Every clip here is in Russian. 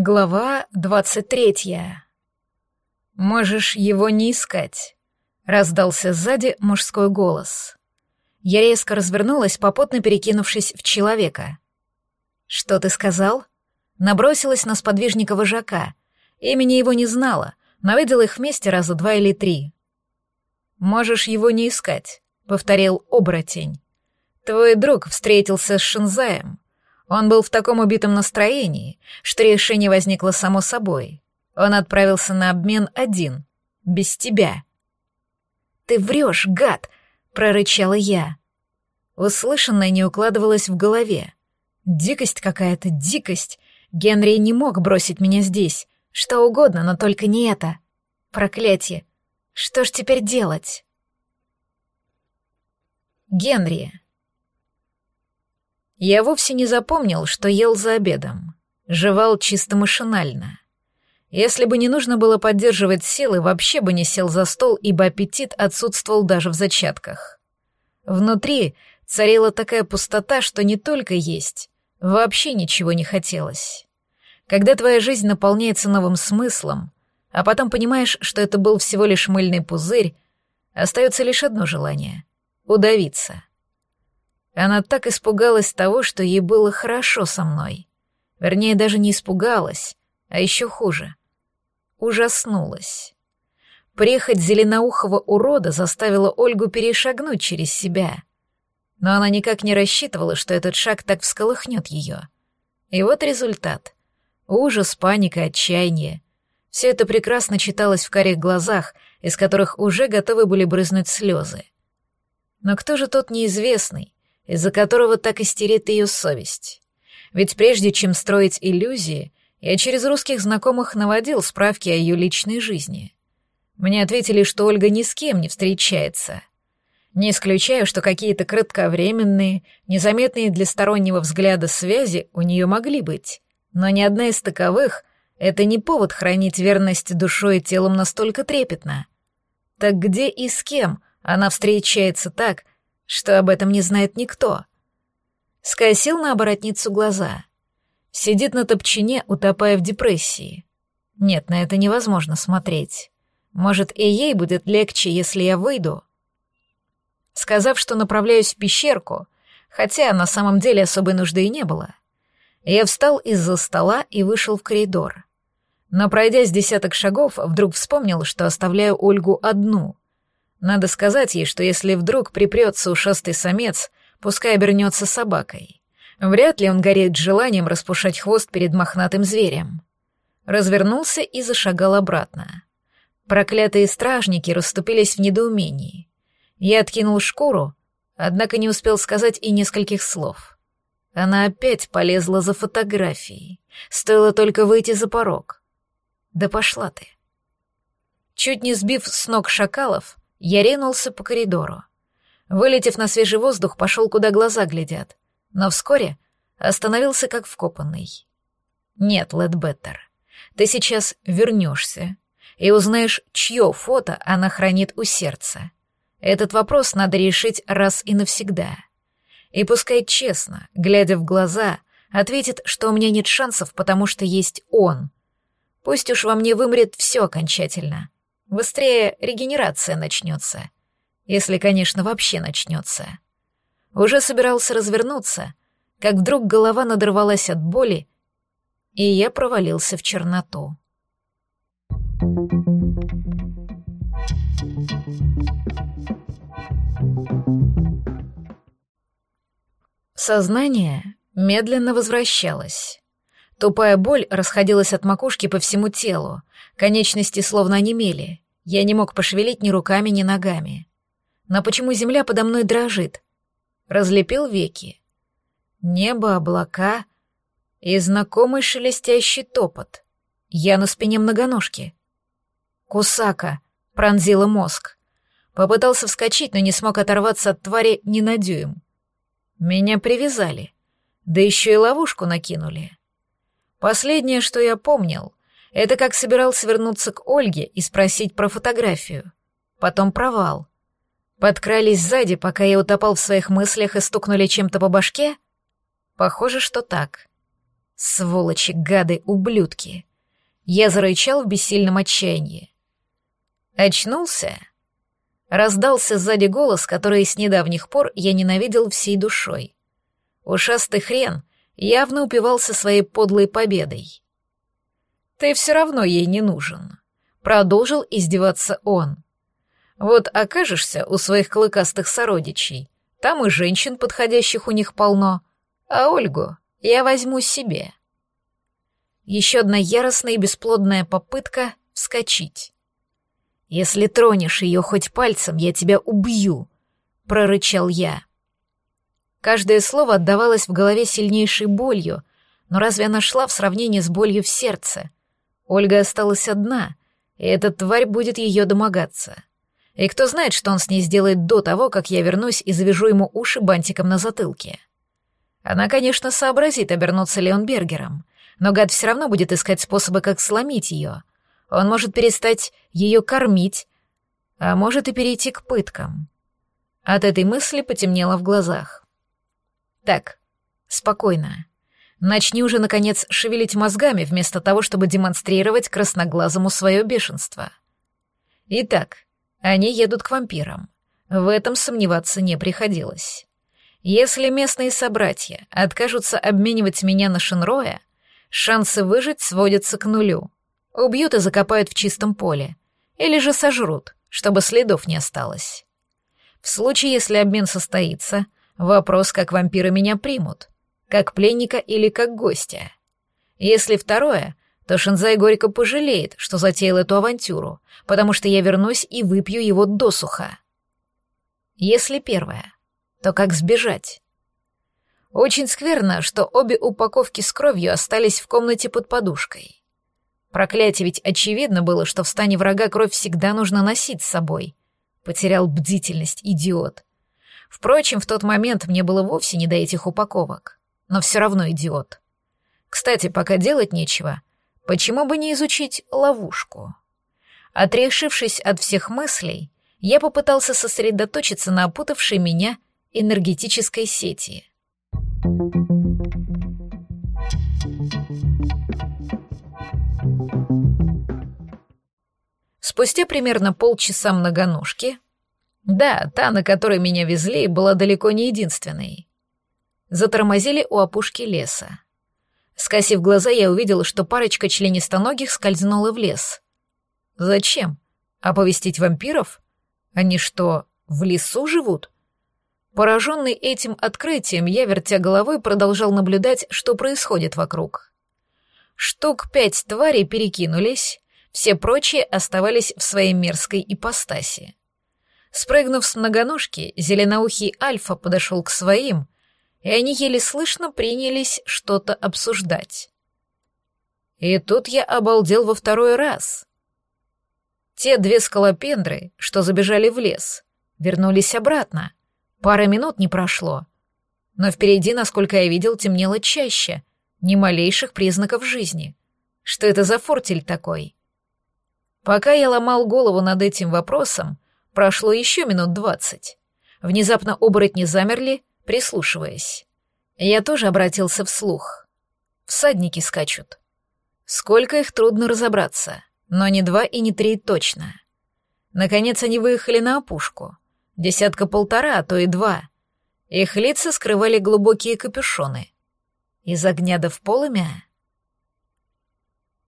Глава двадцать третья. «Можешь его не искать», — раздался сзади мужской голос. Я резко развернулась, попутно перекинувшись в человека. «Что ты сказал?» Набросилась на сподвижника вожака. Имени его не знала, но видела их вместе раза два или три. «Можешь его не искать», — повторил оборотень. «Твой друг встретился с Шинзаем. Он был в таком убитом настроении, что решение возникло само собой. Он отправился на обмен один, без тебя». «Ты врешь, гад!» — прорычала я. Услышанное не укладывалось в голове. Дикость какая-то, дикость. Генри не мог бросить меня здесь. Что угодно, но только не это. Проклятие. Что ж теперь делать? Генри. Я вовсе не запомнил, что ел за обедом. Жевал чисто машинально. Если бы не нужно было поддерживать силы, вообще бы не сел за стол, ибо аппетит отсутствовал даже в зачатках. Внутри царила такая пустота, что не только есть, вообще ничего не хотелось. Когда твоя жизнь наполняется новым смыслом, а потом понимаешь, что это был всего лишь мыльный пузырь, остается лишь одно желание — удавиться. Она так испугалась того, что ей было хорошо со мной. Вернее, даже не испугалась, а еще хуже. Ужаснулась. Приехать зеленоухого урода заставила Ольгу перешагнуть через себя. Но она никак не рассчитывала, что этот шаг так всколыхнет ее. И вот результат. Ужас, паника, отчаяние. Все это прекрасно читалось в карих глазах, из которых уже готовы были брызнуть слезы. Но кто же тот неизвестный, из-за которого так истерит ее совесть? Ведь прежде чем строить иллюзии, я через русских знакомых наводил справки о ее личной жизни. Мне ответили, что Ольга ни с кем не встречается. Не исключаю, что какие-то кратковременные, незаметные для стороннего взгляда связи у нее могли быть но ни одна из таковых — это не повод хранить верность душой и телом настолько трепетно. Так где и с кем она встречается так, что об этом не знает никто? Скосил на оборотницу глаза. Сидит на топчине, утопая в депрессии. Нет, на это невозможно смотреть. Может, и ей будет легче, если я выйду. Сказав, что направляюсь в пещерку, хотя на самом деле особой нужды и не было, я встал из-за стола и вышел в коридор. Но пройдя с десяток шагов, вдруг вспомнил, что оставляю Ольгу одну. Надо сказать ей, что если вдруг припрется ушастый самец, пускай обернется собакой. Вряд ли он горит желанием распушать хвост перед мохнатым зверем. Развернулся и зашагал обратно. Проклятые стражники расступились в недоумении. Я откинул шкуру, однако не успел сказать и нескольких слов. Она опять полезла за фотографией. Стоило только выйти за порог. Да пошла ты. Чуть не сбив с ног шакалов, я ринулся по коридору. Вылетев на свежий воздух, пошел, куда глаза глядят. Но вскоре остановился как вкопанный. Нет, Лэдбеттер, ты сейчас вернешься и узнаешь, чье фото она хранит у сердца. Этот вопрос надо решить раз и навсегда. И пускай честно, глядя в глаза, ответит, что у меня нет шансов, потому что есть он. Пусть уж во мне вымрет все окончательно. Быстрее регенерация начнется. Если, конечно, вообще начнется. Уже собирался развернуться, как вдруг голова надрывалась от боли, и я провалился в черноту. Сознание медленно возвращалось. Тупая боль расходилась от макушки по всему телу, конечности словно онемели. Я не мог пошевелить ни руками, ни ногами. Но почему земля подо мной дрожит? Разлепил веки. Небо, облака и знакомый шелестящий топот. Я на спине многоножки. Кусака пронзила мозг. Попытался вскочить, но не смог оторваться от твари ни на дюйм. Меня привязали, да еще и ловушку накинули. Последнее, что я помнил, это как собирался вернуться к Ольге и спросить про фотографию. Потом провал. Подкрались сзади, пока я утопал в своих мыслях и стукнули чем-то по башке? Похоже, что так. Сволочи, гады, ублюдки. Я зарычал в бессильном отчаянии. Очнулся? Раздался сзади голос, который с недавних пор я ненавидел всей душой. Ушастый хрен явно упивался своей подлой победой. «Ты все равно ей не нужен», — продолжил издеваться он. «Вот окажешься у своих клыкастых сородичей, там и женщин, подходящих у них полно, а Ольгу я возьму себе». Еще одна яростная и бесплодная попытка вскочить. «Если тронешь ее хоть пальцем, я тебя убью», — прорычал я. Каждое слово отдавалось в голове сильнейшей болью, но разве она шла в сравнении с болью в сердце? Ольга осталась одна, и эта тварь будет ее домогаться. И кто знает, что он с ней сделает до того, как я вернусь и завяжу ему уши бантиком на затылке. Она, конечно, сообразит, обернуться Леонбергером, но гад все равно будет искать способы, как сломить ее — он может перестать ее кормить, а может и перейти к пыткам. От этой мысли потемнело в глазах. Так, спокойно. Начни уже, наконец, шевелить мозгами, вместо того, чтобы демонстрировать красноглазому свое бешенство. Итак, они едут к вампирам. В этом сомневаться не приходилось. Если местные собратья откажутся обменивать меня на Шинроя, шансы выжить сводятся к нулю. Убьют и закопают в чистом поле. Или же сожрут, чтобы следов не осталось. В случае, если обмен состоится, вопрос, как вампиры меня примут. Как пленника или как гостя. Если второе, то Шинзай горько пожалеет, что затеял эту авантюру, потому что я вернусь и выпью его досуха. Если первое, то как сбежать? Очень скверно, что обе упаковки с кровью остались в комнате под подушкой. Проклятие, ведь очевидно было, что в стане врага кровь всегда нужно носить с собой. Потерял бдительность, идиот. Впрочем, в тот момент мне было вовсе не до этих упаковок. Но все равно идиот. Кстати, пока делать нечего, почему бы не изучить ловушку? Отрешившись от всех мыслей, я попытался сосредоточиться на опутавшей меня энергетической сети. Спустя примерно полчаса многоножки, да, та, на которой меня везли, была далеко не единственной, затормозили у опушки леса. Скосив глаза, я увидела, что парочка членистоногих скользнула в лес. Зачем? Оповестить вампиров? Они что, в лесу живут? Пораженный этим открытием, я, вертя головой, продолжал наблюдать, что происходит вокруг. Штук пять тварей перекинулись, все прочие оставались в своей мерзкой ипостаси. Спрыгнув с многоножки, зеленоухий Альфа подошел к своим, и они еле слышно принялись что-то обсуждать. И тут я обалдел во второй раз. Те две скалопендры, что забежали в лес, вернулись обратно. Пара минут не прошло. Но впереди, насколько я видел, темнело чаще, ни малейших признаков жизни. Что это за фортель такой? Пока я ломал голову над этим вопросом, прошло еще минут двадцать. Внезапно оборотни замерли, прислушиваясь. Я тоже обратился вслух. Всадники скачут. Сколько их трудно разобраться, но не два и не три точно. Наконец они выехали на опушку. Десятка-полтора, а то и два. Их лица скрывали глубокие капюшоны. Из огня до в полымя?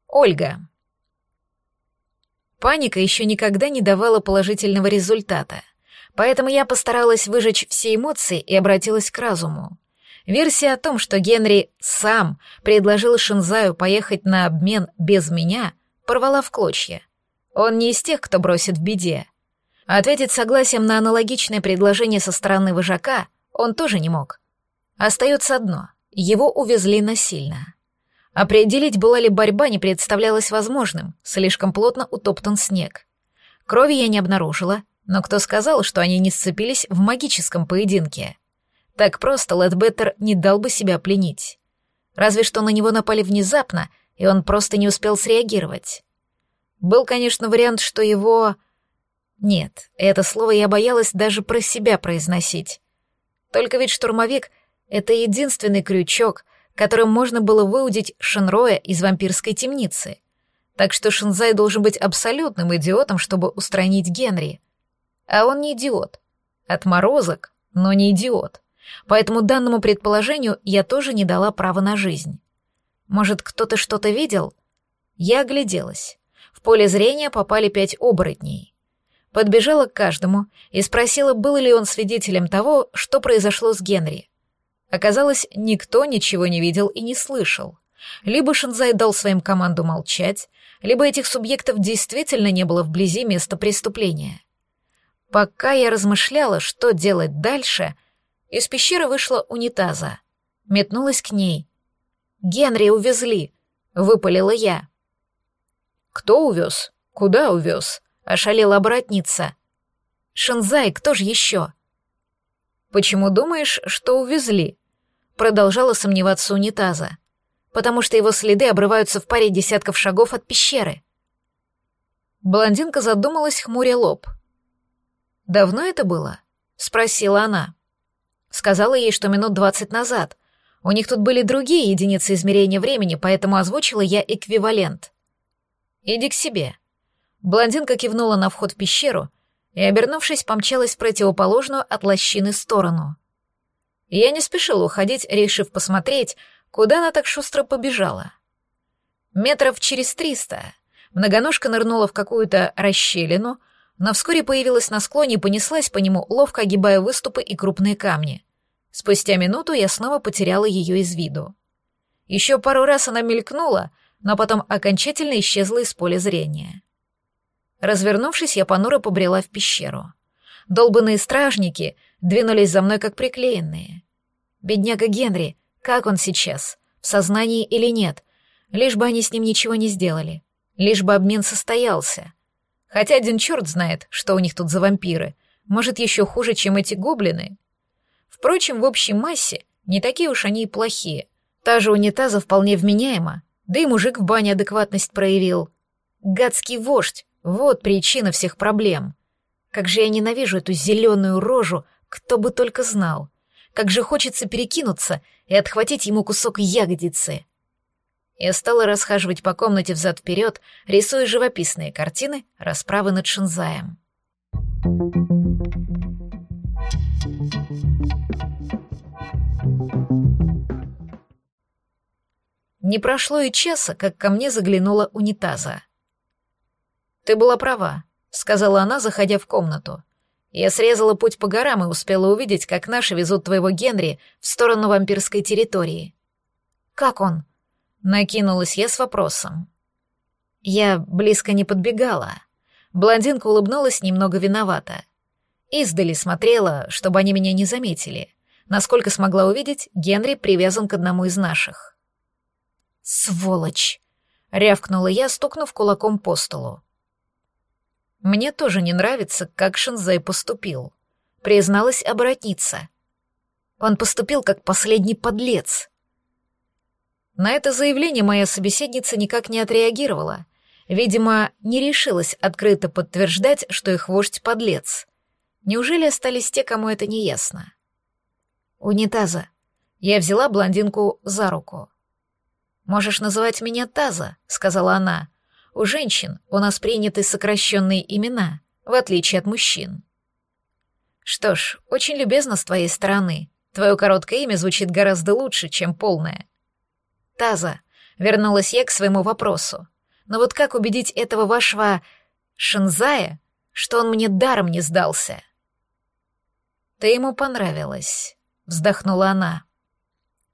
Ольга. Паника еще никогда не давала положительного результата, поэтому я постаралась выжечь все эмоции и обратилась к разуму. Версия о том, что Генри сам предложил Шинзаю поехать на обмен без меня, порвала в клочья. Он не из тех, кто бросит в беде. Ответить согласием на аналогичное предложение со стороны вожака он тоже не мог. Остается одно — его увезли насильно. Определить, была ли борьба, не представлялось возможным, слишком плотно утоптан снег. Крови я не обнаружила, но кто сказал, что они не сцепились в магическом поединке? Так просто Лэдбеттер не дал бы себя пленить. Разве что на него напали внезапно, и он просто не успел среагировать. Был, конечно, вариант, что его... Нет, это слово я боялась даже про себя произносить. Только ведь штурмовик — это единственный крючок, которым можно было выудить Шенроя из вампирской темницы. Так что Шинзай должен быть абсолютным идиотом, чтобы устранить Генри. А он не идиот. Отморозок, но не идиот. Поэтому данному предположению я тоже не дала права на жизнь. Может, кто-то что-то видел? Я огляделась. В поле зрения попали пять оборотней. Подбежала к каждому и спросила, был ли он свидетелем того, что произошло с Генри. Оказалось, никто ничего не видел и не слышал. Либо Шинзай дал своим команду молчать, либо этих субъектов действительно не было вблизи места преступления. Пока я размышляла, что делать дальше, из пещеры вышла унитаза. Метнулась к ней. «Генри увезли!» — выпалила я. «Кто увез? Куда увез?» — ошалела обратница. «Шинзай, кто же еще?» «Почему думаешь, что увезли?» Продолжала сомневаться унитаза. «Потому что его следы обрываются в паре десятков шагов от пещеры». Блондинка задумалась, хмуря лоб. «Давно это было?» — спросила она. Сказала ей, что минут двадцать назад. У них тут были другие единицы измерения времени, поэтому озвучила я эквивалент. «Иди к себе». Блондинка кивнула на вход в пещеру и, обернувшись, помчалась в противоположную от лощины сторону. Я не спешила уходить, решив посмотреть, куда она так шустро побежала. Метров через триста многоножка нырнула в какую-то расщелину, но вскоре появилась на склоне и понеслась по нему, ловко огибая выступы и крупные камни. Спустя минуту я снова потеряла ее из виду. Еще пару раз она мелькнула, но потом окончательно исчезла из поля зрения. Развернувшись, я понуро побрела в пещеру. Долбанные стражники двинулись за мной как приклеенные. Бедняга Генри, как он сейчас? В сознании или нет? Лишь бы они с ним ничего не сделали. Лишь бы обмен состоялся. Хотя один черт знает, что у них тут за вампиры. Может, еще хуже, чем эти гоблины. Впрочем, в общей массе не такие уж они и плохие. Та же унитаза вполне вменяема, да и мужик в бане адекватность проявил. Гадский вождь, вот причина всех проблем. Как же я ненавижу эту зеленую рожу, кто бы только знал. Как же хочется перекинуться и отхватить ему кусок ягодицы. Я стала расхаживать по комнате взад-вперед, рисуя живописные картины расправы над Шинзаем. Не прошло и часа, как ко мне заглянула унитаза. «Ты была права», — сказала она, заходя в комнату. «Я срезала путь по горам и успела увидеть, как наши везут твоего Генри в сторону вампирской территории». «Как он?» — накинулась я с вопросом. Я близко не подбегала. Блондинка улыбнулась немного виновата. Издали смотрела, чтобы они меня не заметили. Насколько смогла увидеть, Генри привязан к одному из наших. «Сволочь!» — рявкнула я, стукнув кулаком по столу. «Мне тоже не нравится, как Шинзай поступил», — призналась оборотница. «Он поступил как последний подлец». На это заявление моя собеседница никак не отреагировала. Видимо, не решилась открыто подтверждать, что их вождь подлец. Неужели остались те, кому это не ясно? «Унитаза». Я взяла блондинку за руку. «Можешь называть меня Таза», — сказала она. «У женщин у нас приняты сокращенные имена, в отличие от мужчин». «Что ж, очень любезно с твоей стороны. Твое короткое имя звучит гораздо лучше, чем полное». «Таза», — вернулась я к своему вопросу. «Но вот как убедить этого вашего... Шинзая, что он мне даром не сдался?» «Ты ему понравилась», — вздохнула она.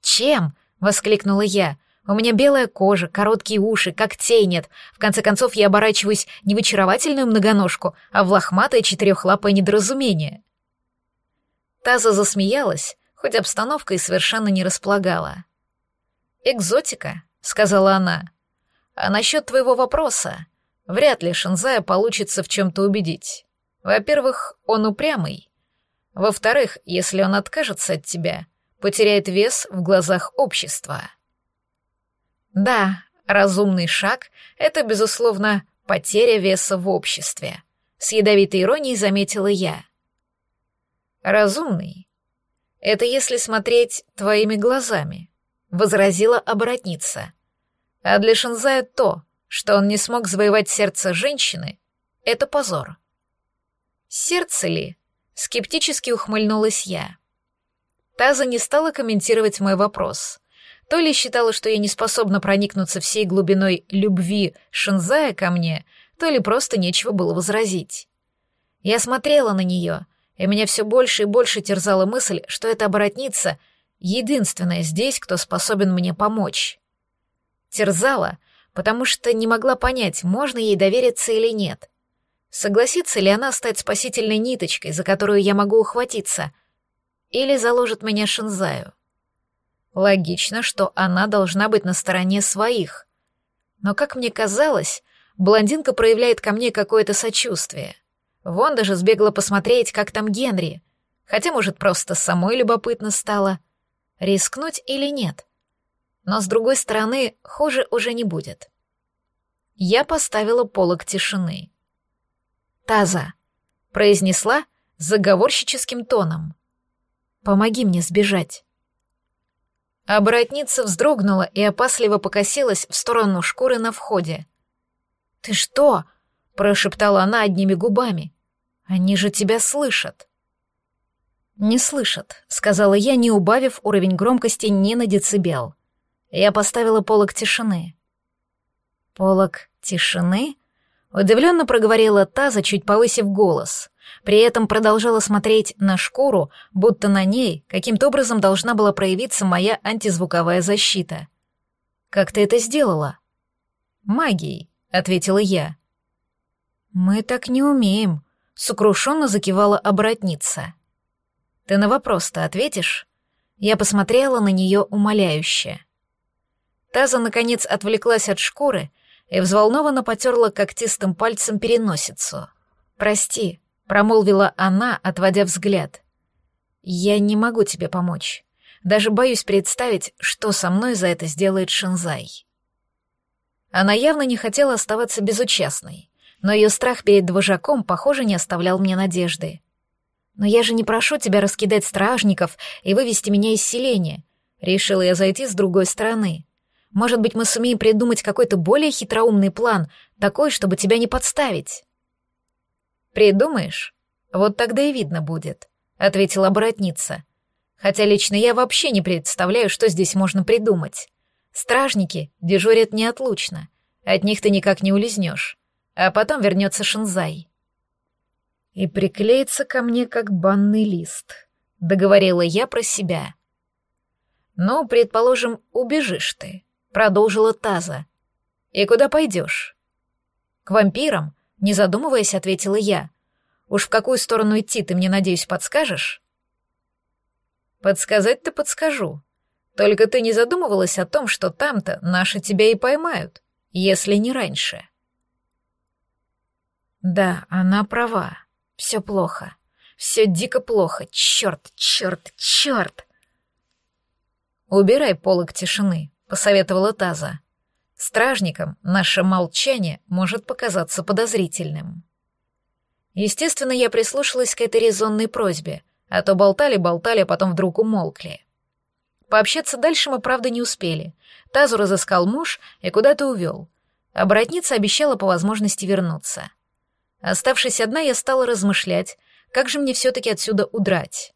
«Чем?» — воскликнула я. У меня белая кожа, короткие уши, когтей нет. В конце концов, я оборачиваюсь не в очаровательную многоножку, а в лохматое четырехлапое недоразумение. Таза засмеялась, хоть обстановка и совершенно не располагала. «Экзотика», — сказала она. «А насчет твоего вопроса, вряд ли Шинзая получится в чем-то убедить. Во-первых, он упрямый. Во-вторых, если он откажется от тебя, потеряет вес в глазах общества». Да, разумный шаг — это, безусловно, потеря веса в обществе. С ядовитой иронией заметила я. Разумный — это если смотреть твоими глазами, — возразила оборотница. «А для Шинзая то, что он не смог завоевать сердце женщины, — это позор». «Сердце ли?» — скептически ухмыльнулась я. Таза не стала комментировать мой вопрос. То ли считала, что я не способна проникнуться всей глубиной любви Шинзая ко мне, то ли просто нечего было возразить. Я смотрела на нее, и меня все больше и больше терзала мысль, что эта оборотница — единственная здесь, кто способен мне помочь. Терзала, потому что не могла понять, можно ей довериться или нет. Согласится ли она стать спасительной ниточкой, за которую я могу ухватиться, или заложит меня Шинзаю? Логично, что она должна быть на стороне своих. Но, как мне казалось, блондинка проявляет ко мне какое-то сочувствие. Вон даже сбегла посмотреть, как там Генри. Хотя, может, просто самой любопытно стало. Рискнуть или нет? Но, с другой стороны, хуже уже не будет. Я поставила полок тишины. «Таза», — произнесла заговорщическим тоном. «Помоги мне сбежать». Оборотница вздрогнула и опасливо покосилась в сторону шкуры на входе. «Ты что?» — прошептала она одними губами. «Они же тебя слышат». «Не слышат», — сказала я, не убавив уровень громкости ни на децибел. Я поставила полок тишины. «Полок тишины?» — удивленно проговорила Таза, чуть повысив голос. При этом продолжала смотреть на шкуру, будто на ней каким-то образом должна была проявиться моя антизвуковая защита. «Как ты это сделала?» «Магией», — ответила я. «Мы так не умеем», — сокрушенно закивала обратница. «Ты на вопрос-то ответишь?» Я посмотрела на нее умоляюще. Таза, наконец, отвлеклась от шкуры и взволнованно потерла когтистым пальцем переносицу. «Прости», промолвила она, отводя взгляд. Я не могу тебе помочь. Даже боюсь представить, что со мной за это сделает Шинзай. Она явно не хотела оставаться безучастной, но ее страх перед двожаком, похоже, не оставлял мне надежды. «Но я же не прошу тебя раскидать стражников и вывести меня из селения», — решила я зайти с другой стороны. «Может быть, мы сумеем придумать какой-то более хитроумный план, такой, чтобы тебя не подставить?» «Придумаешь? Вот тогда и видно будет», — ответила оборотница. «Хотя лично я вообще не представляю, что здесь можно придумать. Стражники дежурят неотлучно, от них ты никак не улизнешь, а потом вернется Шинзай». «И приклеится ко мне, как банный лист», — договорила я про себя. «Ну, предположим, убежишь ты», — продолжила Таза. «И куда пойдешь?» «К вампирам?» Не задумываясь, ответила я. «Уж в какую сторону идти, ты мне, надеюсь, подскажешь?» «Подсказать-то подскажу. Только ты не задумывалась о том, что там-то наши тебя и поймают, если не раньше». Да, она права. Все плохо. Все дико плохо. Черт, черт, черт. «Убирай полок тишины», — посоветовала Таза. Стражникам наше молчание может показаться подозрительным. Естественно, я прислушалась к этой резонной просьбе, а то болтали-болтали, а потом вдруг умолкли. Пообщаться дальше мы, правда, не успели. Тазу разыскал муж и куда-то увел. Оборотница обещала по возможности вернуться. Оставшись одна, я стала размышлять, как же мне все-таки отсюда удрать.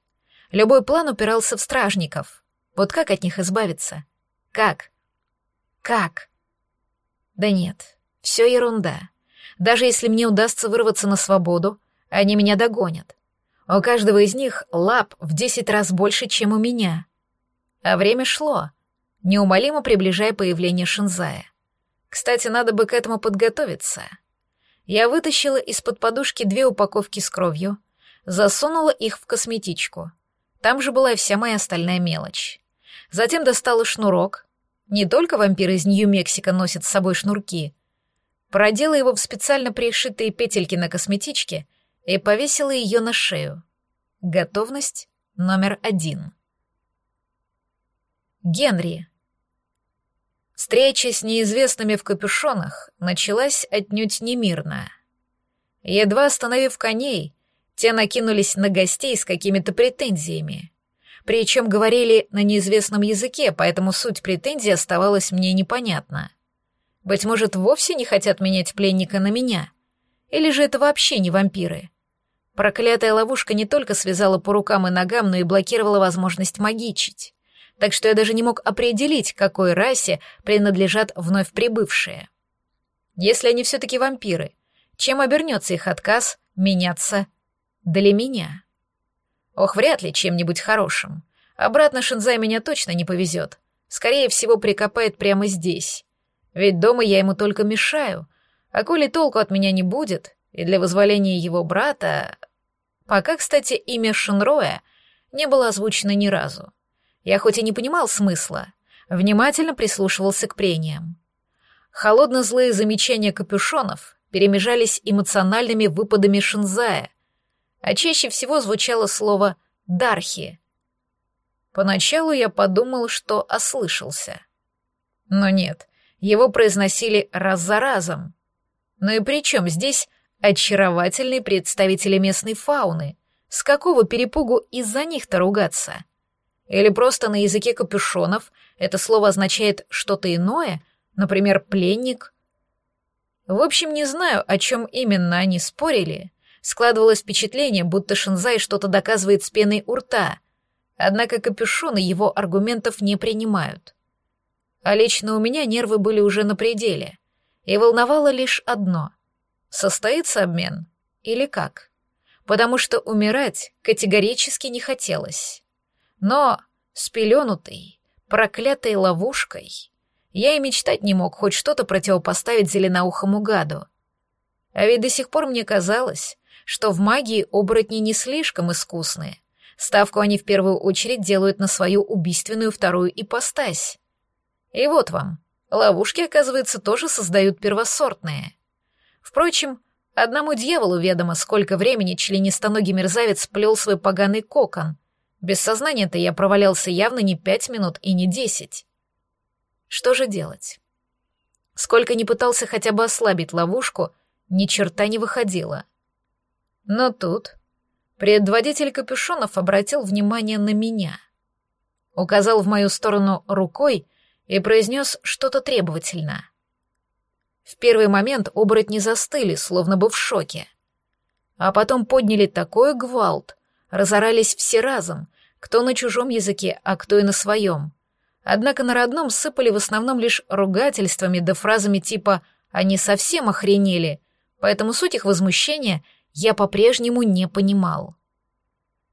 Любой план упирался в стражников. Вот как от них избавиться? Как? Как? Да нет, все ерунда. Даже если мне удастся вырваться на свободу, они меня догонят. У каждого из них лап в десять раз больше, чем у меня. А время шло, неумолимо приближая появление Шинзая. Кстати, надо бы к этому подготовиться. Я вытащила из-под подушки две упаковки с кровью, засунула их в косметичку. Там же была вся моя остальная мелочь. Затем достала шнурок, не только вампиры из Нью-Мексико носят с собой шнурки. Продела его в специально пришитые петельки на косметичке и повесила ее на шею. Готовность номер один. Генри. Встреча с неизвестными в капюшонах началась отнюдь немирно. Едва остановив коней, те накинулись на гостей с какими-то претензиями. Причем говорили на неизвестном языке, поэтому суть претензий оставалась мне непонятна. Быть может, вовсе не хотят менять пленника на меня? Или же это вообще не вампиры? Проклятая ловушка не только связала по рукам и ногам, но и блокировала возможность магичить. Так что я даже не мог определить, какой расе принадлежат вновь прибывшие. Если они все-таки вампиры, чем обернется их отказ меняться для меня? Ох, вряд ли чем-нибудь хорошим. Обратно Шинзай меня точно не повезет. Скорее всего, прикопает прямо здесь. Ведь дома я ему только мешаю. А коли толку от меня не будет, и для возволения его брата... Пока, кстати, имя Шинроя не было озвучено ни разу. Я хоть и не понимал смысла, внимательно прислушивался к прениям. Холодно-злые замечания капюшонов перемежались эмоциональными выпадами Шинзая, а чаще всего звучало слово «дархи». Поначалу я подумал, что ослышался. Но нет, его произносили раз за разом. Но и при чем здесь очаровательные представители местной фауны? С какого перепугу из-за них-то ругаться? Или просто на языке капюшонов это слово означает что-то иное, например, пленник? В общем, не знаю, о чем именно они спорили, Складывалось впечатление, будто Шинзай что-то доказывает с пеной у рта, однако капюшоны его аргументов не принимают. А лично у меня нервы были уже на пределе, и волновало лишь одно — состоится обмен или как? Потому что умирать категорически не хотелось. Но спеленутый, проклятой ловушкой, я и мечтать не мог хоть что-то противопоставить зеленоухому гаду. А ведь до сих пор мне казалось, что в магии оборотни не слишком искусные. Ставку они в первую очередь делают на свою убийственную вторую ипостась. И вот вам, ловушки, оказывается, тоже создают первосортные. Впрочем, одному дьяволу ведомо, сколько времени членистоногий мерзавец плел свой поганый кокон. Без сознания-то я провалялся явно не пять минут и не десять. Что же делать? Сколько ни пытался хотя бы ослабить ловушку, ни черта не выходило. Но тут предводитель капюшонов обратил внимание на меня. Указал в мою сторону рукой и произнес что-то требовательно. В первый момент оборотни застыли, словно бы в шоке. А потом подняли такой гвалт, разорались все разом, кто на чужом языке, а кто и на своем. Однако на родном сыпали в основном лишь ругательствами да фразами типа «они совсем охренели», поэтому суть их возмущения — я по-прежнему не понимал.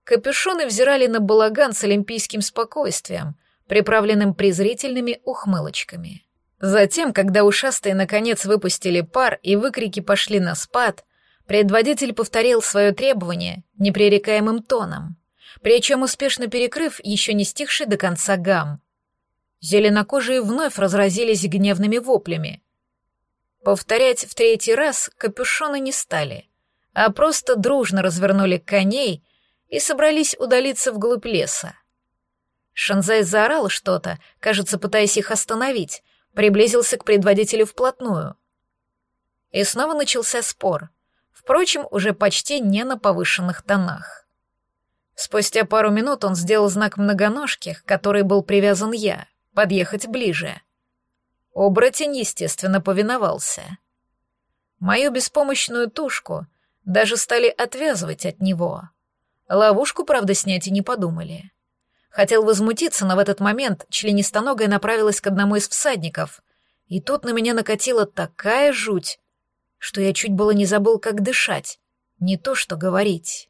Капюшоны взирали на балаган с олимпийским спокойствием, приправленным презрительными ухмылочками. Затем, когда ушастые наконец выпустили пар и выкрики пошли на спад, предводитель повторил свое требование непререкаемым тоном, причем успешно перекрыв еще не стихший до конца гам. Зеленокожие вновь разразились гневными воплями. Повторять в третий раз капюшоны не стали — а просто дружно развернули коней и собрались удалиться вглубь леса. Шанзай заорал что-то, кажется, пытаясь их остановить, приблизился к предводителю вплотную. И снова начался спор, впрочем, уже почти не на повышенных тонах. Спустя пару минут он сделал знак многоножки, к которой был привязан я, подъехать ближе. Оборотень, естественно, повиновался. Мою беспомощную тушку — даже стали отвязывать от него. Ловушку, правда, снять и не подумали. Хотел возмутиться, но в этот момент членистоногая направилась к одному из всадников, и тут на меня накатила такая жуть, что я чуть было не забыл, как дышать, не то что говорить.